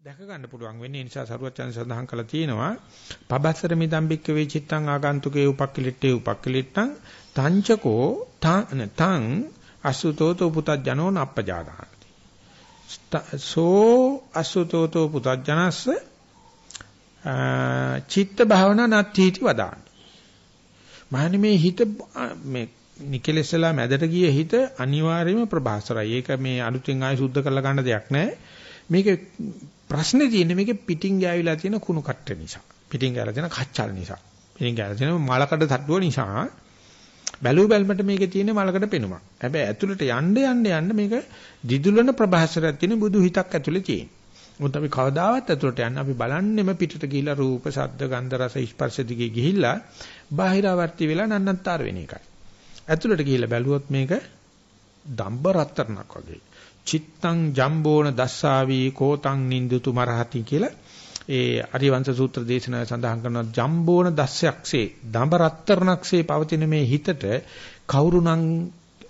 දැක ගන්න පුළුවන් වෙන්නේ. ඒ නිසා සරුවචන සඳහන් කළා තියෙනවා පබස්සර මිදම්බික්ක වේ චිත්තං ආගන්තුකේ උපක්ඛලිට්ඨේ උපක්ඛලිට්ඨං තංචකෝ තං අසුතෝතෝ පුතඥෝ නප්පජානාති. සෝ අසුතෝතෝ පුතඥස්ස චිත්ත භාවනා නත්ථීති වදාන. මහන්නේ මේ හිත මේ නිකලෙසලා මැදට ගිය හිත අනිවාර්යයෙන්ම ප්‍රභාසරයි. ඒක මේ අලුතෙන් ආයෙ සුද්ධ කරලා ගන්න දෙයක් නැහැ. මේක ප්‍රශ්නේ තියෙන්නේ මේකේ පිටින් ගෑවිලා තියෙන කුණු කට්ට නිසා. පිටින් ගෑලා තියෙන කච්චල් නිසා. පිටින් ගෑලා තියෙන මලකඩ තට්ටුව නිසා බැලු බැලමට මේකේ තියෙන මලකඩ පෙනුමක්. හැබැයි ඇතුළට යන්න යන්න යන්න මේක දිදුලන ප්‍රභාසරයක් තියෙන බුදු හිතක් ඇතුළේ තියෙන. මොකද අපි කවදාවත් ඇතුළට යන්න අපි බලන්නෙම පිටට ගිහිලා රූප, ශබ්ද, ගන්ධ, රස, ස්පර්ශ දිගේ ගිහිල්ලා බාහිරවර්ති වෙලා නන්නත්තර වෙන එකයි. ඇතුළට ගිහිල්ලා බැලුවොත් මේක දම්බ රත්තරණක් වගේ. චිත්තං ජම්බෝන දස්සාවි කෝතං නින්දුතු මරහති කියලා ඒ අරිවංශ සූත්‍ර දේශනාවේ සඳහන් කරනවා ජම්බෝන දස්සයක්සේ දඹ රත්තරණක්සේ පවතින මේ හිතට කවුරුනම්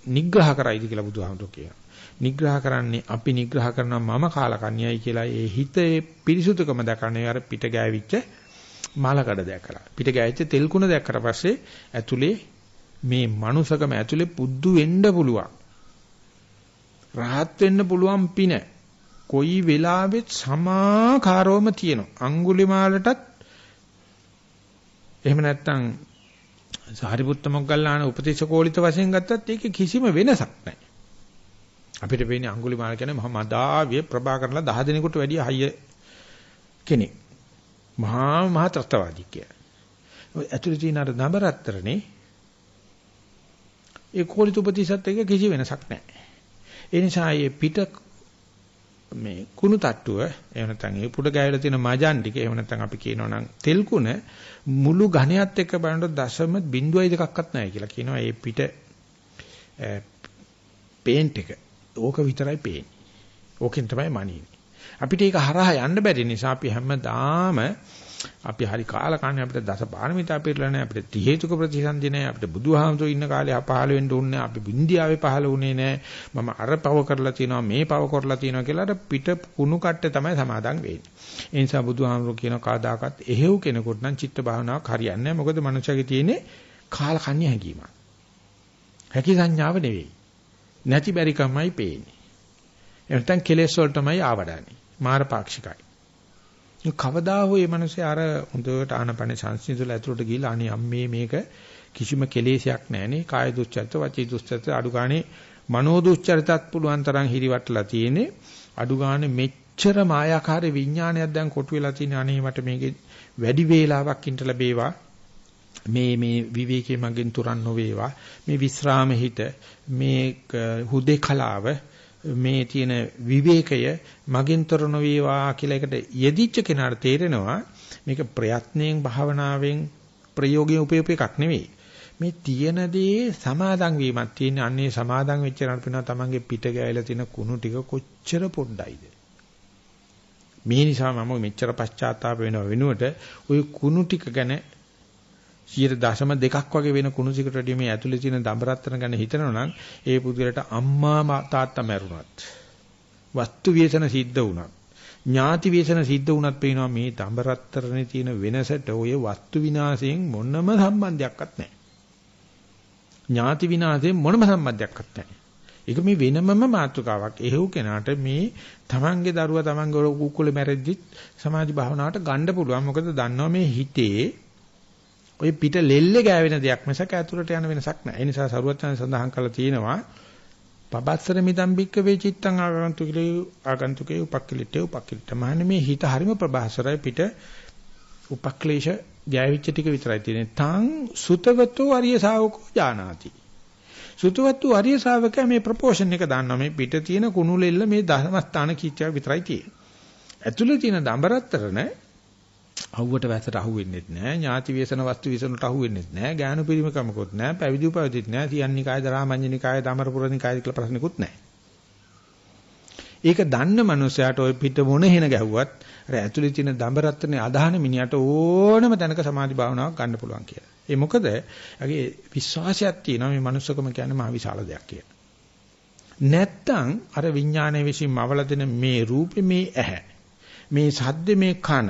නිග්‍රහ කරයිද කියලා බුදුහාමුදුරුවෝ කියනවා. නිග්‍රහ කරන්නේ අපි නිග්‍රහ කරනවා මම කාලකන්‍යයි කියලා ඒ හිතේ පිරිසුදුකම දක්වන්නේ අර පිට ගෑවිච්ච මාලකඩ දැකලා. පිට ගෑවිච්ච තෙල් කුණ දැක්කට පස්සේ ඇතුලේ මේ මනුසකම ඇතුලේ පුද්දු වෙන්න පුළුවන්. රහත් වෙන්න පුළුවන් පින කොයි වෙලාවෙත් සමාකාරවම තියෙනවා. අඟුලිමාලටත් එහෙම නැත්නම් සාරිපුත්ත මොග්ගල්ලාන උපතිශකෝලිත වශයෙන් ගත්තත් ඒකේ කිසිම වෙනසක් නැහැ. අපිට වෙන්නේ අඟුලිමාල කියන්නේ මහා මදාවිය ප්‍රභාකරලා 10 දිනකට වැඩිය හයිය කෙනෙක්. මහා මහා ත්‍ස්තවාදී කිය. ඇතුළේ තියෙන අර නබරත්තරනේ ඒ කෝලිත උපතිසත් එක කිසි වෙනසක් නැහැ. ඒ නිසා මේ පිට මේ කුණු තට්ටුව එහෙම නැත්නම් ඒ පුඩ ගෑවිලා තියෙන මජන් ටික එහෙම නැත්නම් අපි කියනවා නම් තෙල් කුණ මුළු ඝණයත් එක්ක බලනකොට දශම බිඳුවයි දෙකක්වත් නැහැ කියලා කියනවා මේ පිට පේන්ට් එක. ඕක විතරයි පේන්නේ. ඕකෙන් තමයි මනින්නේ. අපිට ඒක හරහා යන්න බැරි නිසා අපි හැමදාම අපි හරි කාල කන්නේ අපිට දස පාරමිතා පිරලා නැහැ අපිට ත්‍රි හේතුක ප්‍රතිසන්දි නැහැ අපිට බුදුහාමුදුරු ඉන්න කාලේ පහළ වෙන්න ඕනේ අපි ඉන්දියාවේ පහළ වුණේ නැහැ. මම අර පව කරලා තියෙනවා මේ පව කරලා තියෙනවා කියලා අර පිට කුණු කට්ටේ තමයි සමාදන් වෙන්නේ. ඒ නිසා බුදුහාමුදුරු කියන කාදාකත් එහෙව් කෙනෙකුට නම් චිත්ත භාවනාවක් හරියන්නේ නැහැ. මොකද මනුෂ්‍යගේ තියෙන්නේ කාල කන්නේ හැඟීමක්. හැකි සංඥාව නෙවෙයි. නැති බැරි කමයි පේන්නේ. එතෙන් කෙලෙස් වලටමයි ආවඩන්නේ. මාර පාක්ෂිකයි කවදා හෝ මේ මිනිස්සේ අර හොඳට ආනපන සංසිඳුල ඇතුළට ගිහිල්ලා අනේ අම්මේ මේක කිසිම කෙලෙසයක් නැහනේ කාය දුස්චරිත වචී දුස්චරිත අඩු ගානේ මනෝ දුස්චරිතත් පුළුවන් තරම් හිරිවටලා තියෙන්නේ. අඩු ගානේ මෙච්චර මායාකාර විඥානයක් දැන් කොටු වෙලා තියෙන අනේ මට මේකේ වැඩි වේලාවක් ඉඳ ලැබේවා. මේ මේ විවේකයේ මගෙන් තුරන් නොවේවා. මේ විස්රාම හිත මේ හුදේකලාව මේ තියෙන විවේකය මගින්තර නොවේවා කියලා එකට යෙදිච්ච කෙනාට තේරෙනවා මේක ප්‍රයත්නයෙන් භාවනාවෙන් ප්‍රයෝගයෙන් උපයෝග එකක් නෙවෙයි. මේ තියෙන දේ සමාදන් වීමක් තියෙන අන්නේ සමාදන් වෙච්ච කෙනාට පේනවා තමන්ගේ පිට ගෑවිලා තියෙන කුණු ටික කොච්චර පොඩ්ඩයිද. මේ නිසා මම මෙච්චර පශ්චාත්තාප වෙනව වෙනුවට ওই කුණු ටික ගැන 0.2ක් වගේ වෙන කුණුසිකට වැඩිය මේ ඇතුලේ තියෙන දඹරත්තන ගැන හිතනවා නම් ඒ පුදුලට අම්මා තාත්තා මැරුණත් වස්තු විශේෂණ සිද්ධ වුණත් ඥාති විශේෂණ සිද්ධ වුණත් පේනවා මේ දඹරත්තරනේ තියෙන වෙනසට ඔය වස්තු විනාශයෙන් මොනම සම්බන්ධයක්වත් නැහැ. ඥාති විනාශයෙන් මොනම සම්බන්ධයක්වත් නැහැ. ඒක මේ වෙනමම මාතෘකාවක්. එහෙව් කෙනාට මේ තමන්ගේ දරුවා තමන්ගේ කුකුලේ මැරෙද්දි සමාධි භාවනාවට ගන්න පුළුවන්. මොකද දන්නවා මේ හිතේ ওই පිට ලෙල්ලේ ගෑවෙන දෙයක් මිසක ඇතුළට යන වෙනසක් නැහැ. ඒ නිසා සරුවචන සඳහන් කරලා තියෙනවා පබස්සර මිදම් බික්ක වේ චිත්තං ආගන්තුකේ ආගන්තුකේ උපක්ඛලිටේ උපක්ඛලිට. මහන්නේ මේ හිත හරිම ප්‍රබාසරයි පිට උපක්ලේශ ගෑවිච්ච ටික විතරයි තියෙන්නේ. තං සුතවතෝ අරිය ශාවකෝ ජානාති. සුතවත්තු අරිය ශාවකයා මේ ප්‍රොපෝෂන් එක දන්නවා. මේ පිට තියෙන කුණු ලෙල්ල මේ දහමස්ථාන කීච්චා විතරයි තියෙන්නේ. ඇතුළේ තියෙන දඹරත්තරන අවුවට වැසට අහුවෙන්නේ නැහැ ඥාති වේසන වස්තු විසනට අහුවෙන්නේ නැහැ ඥාන පිරිමකමකුත් නැහැ පැවිදි උපවිදිත් නැහැ තියන්නිකාය දරාමඤ්ඤනිකාය දමරපුරනිකාය කියලා ප්‍රශ්නිකුත් නැහැ ඒක දන්න මනුස්සයාට ওই පිට මොන හේන ගැහුවත් අර ඇතුලේ තියෙන දඹරත්නේ අදහන මිනිහට ඕනම තැනක සමාධි භාවනාවක් ගන්න පුළුවන් කියලා. ඒ මොකද යගේ විශ්වාසයක් තියෙනවා මේ මනුස්සකම කියන්නේ මහ විශාල දෙයක් කියලා. නැත්තම් අර විඥානයේ විසින් මවල දෙන මේ රූපේ මේ ඇහැ මේ සද්ද මේ කන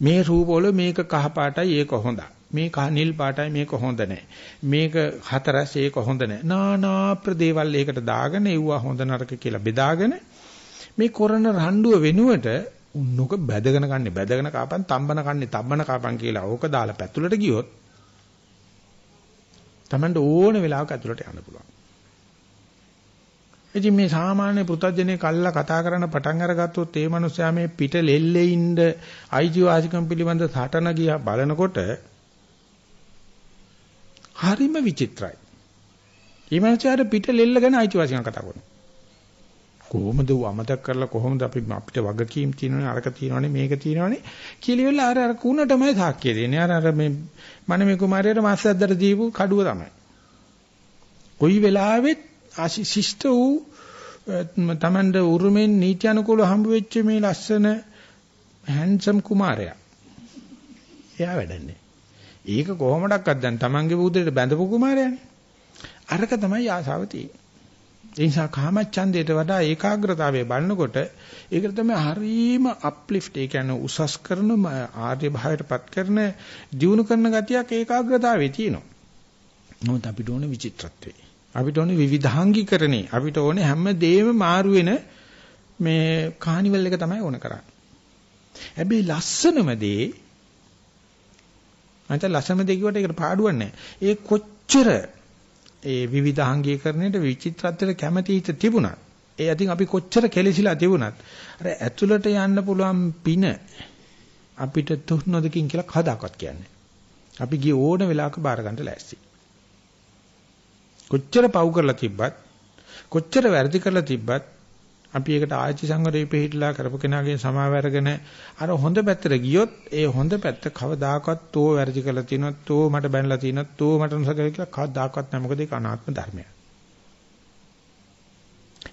මේ රූපවල මේක කහ පාටයි ඒක හොඳයි. මේ කහ නිල් පාටයි මේක හොඳ නැහැ. මේක හතරස් ඒක හොඳ නැහැ. නානා ප්‍රදේවල් ඒකට දාගෙන එව්වා හොඳ නරක කියලා බෙදාගෙන මේ කරන රණ්ඩුව වෙනුවට උන්නක බැදගෙන කන්නේ බැදගෙන කාපන් තම්බන කන්නේ තම්බන කාපන් කියලා ඕක දාලා පැතුලට ගියොත් Tamanට ඕන වෙලාවක ඇතුලට යන්න පුළුවන්. ඉතින් මේ සාමාන්‍ය පෘථජ්ජනේ කල්ලා කතා කරන පටන් අරගත්තොත් ඒ මනුස්සයා මේ පිට ලෙල්ලේ ඉන්න අයිතිවාසිකම් පිළිබඳ සටන ගියා බලනකොට හරිම විචිත්‍රයි. මේ මනුස්සයාට පිට ලෙල්ල ගැන අයිතිවාසිකම් කතා කරනවා. කොහොමද වමතක් කරලා කොහොමද අපි අපිට වගකීම් තියෙනවනේ අරක තියෙනවනේ මේක තියෙනවනේ කියලා ඉවරලා අර අර කුණටමයි සාක්කිය දෙන්නේ අර අර මේ මනමේ කුමාරයාට මාස්සද්දට දීපු කඩුව තමයි කොයි වෙලාවෙත් ශිෂ්ට වූ තමන්ද උරුමෙන් නීති අනුකූල හම්බ වෙච්ච මේ ලස්සන හැන්සම් කුමාරයා එයා වැඩන්නේ ඒක කොහොමඩක්වත් දැන් තමන්ගේ බුදුරට බැඳපු කුමාරයානේ අරක තමයි ආසාව තියෙන්නේ ඒ නිසා කාමච්ඡන්දයට වඩා ඒකාග්‍රතාවය බලනකොට ඒකට තමයි හරීම අප්ලිෆ්ට් ඒ කියන්නේ උසස් කරන ආර්ය භාවයටපත් කරන දියුණු කරන ගතියක් ඒකාග්‍රතාවයේ තියෙනවා. නමුත් අපිට ඕනේ විචිත්‍රත්වය. අපිට ඕනේ විවිධාංගීකරණේ. අපිට ඕනේ හැම දෙයක්ම මාරු වෙන මේ කානිවල් එක තමයි ඕන කරන්නේ. හැබැයි ලස්සනම දේ අන්ත ලස්සනම දේ කිව්වට ඒකට පාඩුවක් නැහැ. ඒ කොච්චර ඒ විවිධාංගීකරණයට විචිත්‍රත්වයට කැමැති හිත තිබුණත් ඒ අතින් අපි කොච්චර කෙලෙසිලා තිබුණත් අර ඇතුළට යන්න පුළුවන් පින අපිට තුන් නොදකින් කියලා කවදාකවත් කියන්නේ. අපි ගිය ඕන වෙලාවක බාර ගන්න ලෑස්ති. කොච්චර පව් කරලා තිබ්බත් කොච්චර වැරදි කරලා තිබ්බත් අපි ඒකට ආයති සංවරේ පිළිහිట్లా කරපු කෙනාගෙන් සමාව අරගෙන අර හොඳ පැත්තට ගියොත් ඒ හොඳ පැත්ත කවදාකවත් තෝ වැරදි කරලා තිනොත් තෝ මට බැනලා තිනොත් තෝ මට නොසකලා කියලා කවදාකවත් නැහැ මොකද ඒක අනාත්ම ධර්මයක්.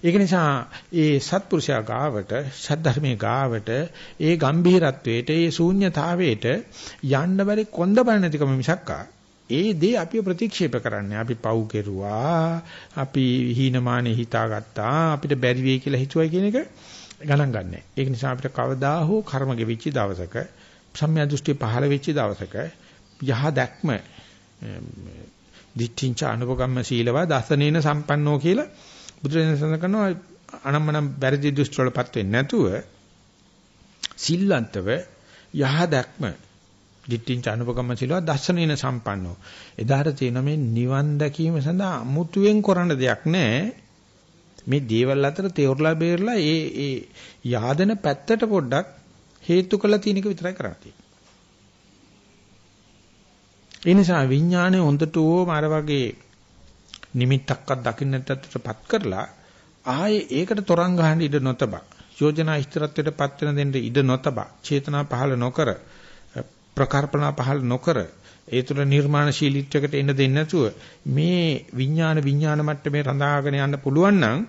ඒක නිසා ඒ සත්පුරුෂයා ගාවට සද්ධර්මයේ ගාවට ඒ ගම්භීරත්වයට ඒ ශූන්‍යතාවයට යන්න බැරි කොන්ද බල නැතිකම මිසක්කා ඒ දේ අපි ප්‍රතික්ෂේප කරන්නේ. අපි පව් කෙරුවා, අපි හීනමානේ හිතාගත්තා, අපිට බැරි වෙයි කියලා හිතුවයි කියන එක ගණන් ගන්නෑ. ඒක නිසා අපිට කවදා හෝ කර්ම ගෙවිච්ච දවසක, සම්මිය දෘෂ්ටි පහළ වෙච්ච දවසක යහ දැක්ම දිට්ඨිංච අනුපගම්ම සීලවා දසනේන සම්පන්නෝ කියලා බුදුරජාණන් සඳහන් කරනවා අනම්මනම් වැරදි දෘෂ්ටි වලපත් වෙන්නේ නැතුව සිල්ලන්තව යහ දැක්ම දිට්ඨිංච අනුපගම සිලවා දර්ශනේන සම්පන්නෝ. එදාට තියෙන මේ නිවන් දැකීම සඳහා අමුතුවෙන් කරන්න දෙයක් නැහැ. මේ දේවල් අතර තේරලා බේරලා ඒ ඒ yaadena පැත්තට පොඩ්ඩක් හේතු කළ තියෙන එක විතරයි කරන්නේ. ඒ නිසා විඥානය හොඳටම අර වගේ නිමිත්තක්වත් දකින්න නැත්තටපත් කරලා ආයේ ඒකට තරංග ගහන්න ඉඩ නොතබා යෝජනා ස්ථිරත්වයටපත් වෙන දෙන්න ඉඩ නොතබා චේතනා පහළ නොකර ප්‍රකල්පනා පහළ නොකර ඒ තුළ නිර්මාණශීලීත්වයකට එන්න දෙන්නේ නැතුව මේ විඥාන විඥාන මට්ටමේ රඳාගෙන යන්න පුළුවන් නම්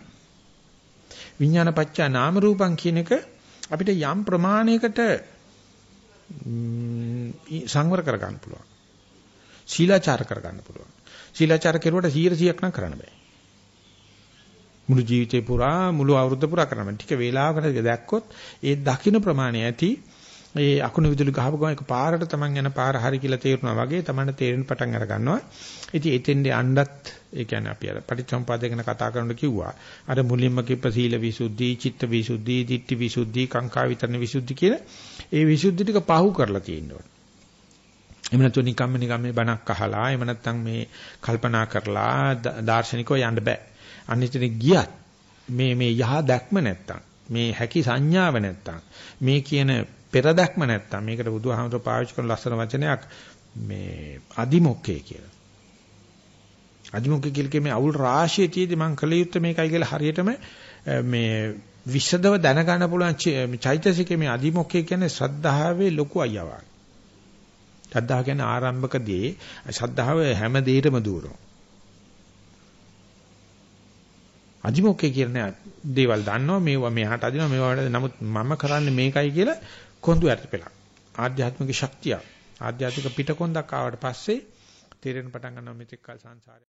විඥාන පත්‍යා නාම රූපං කියන එක අපිට යම් ප්‍රමාණයකට සංවර කර ගන්න පුළුවන්. ශීලාචාර කර ගන්න පුළුවන්. ශීලාචාර කෙරුවට 100ක් නම් කරන්න බෑ. මුළු ජීවිතේ පුරා මුළු අවුරුද්ද පුරා කරන්න බෑ. ටික වේලාවකට දැක්කොත් ඒ දකින්න ප්‍රමාණය ඇති ඒ අකුණු විදුලි ගහපු ගමන් එක පාරට තමන් යන පාර හරි කියලා තේරුණා වගේ තමන්ට තේරෙන පටන් අර ගන්නවා. ඉතින් එතෙන්ද යන්නත් ඒ කියන්නේ අපි අර පටිච්චසමුපාදය ගැන කතා කරනකොට කිව්වා. අර මුලින්ම කිව්ව සීල විසුද්ධි, චිත්ත විසුද්ධි, ditthi විසුද්ධි, කාංකා විතරණ විසුද්ධි කියන ඒ විසුද්ධි ටික පහු කරලා තියෙනවා. එහෙම නැත්නම් නිකම්ම නිකම් මේ බණක් අහලා එහෙම නැත්නම් මේ කල්පනා කරලා දාර්ශනිකව යන්න බෑ. අනිත් ගියත් මේ මේ යහ දැක්ම නැත්තම් මේ හැකි සංඥාව නැත්තම් මේ කියන පෙරදක්ම නැත්තම් මේකට බුදුහාමර පාවිච්චි කරන ලස්සන වචනයක් මේ අදිමොක්කේ කියලා. අදිමොක්කේ කියලා මේ අවුල් රාශිය තියේදී මම කල යුත්තේ මේකයි කියලා හරියටම මේ විෂදව දැනගන්න පුළුවන් චෛතසිකයේ මේ අදිමොක්කේ කියන්නේ ශ්‍රද්ධාවේ ලොකු අයවා. ශ්‍රද්ධාව කියන්නේ ආරම්භකදී ශ්‍රද්ධාව හැම දෙයකම දුරනවා. අදිමොක්කේ කියන්නේ දේවල් දන්නවා මේවා මෙහාට අදිනවා මේවා නමුත් මම කරන්නේ මේකයි කියලා කොඳු ඇටපෙලක්. ආධ්‍යාත්මික ශක්තිය. ආධ්‍යාත්මික පිටකොන්දක් ආවට පස්සේ තේරෙන පටන් ගන්නවා මෙතෙක් කල සංසාරේ